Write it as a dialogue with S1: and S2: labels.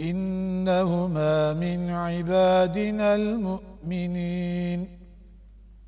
S1: إنهما من عبادنا المؤمنين.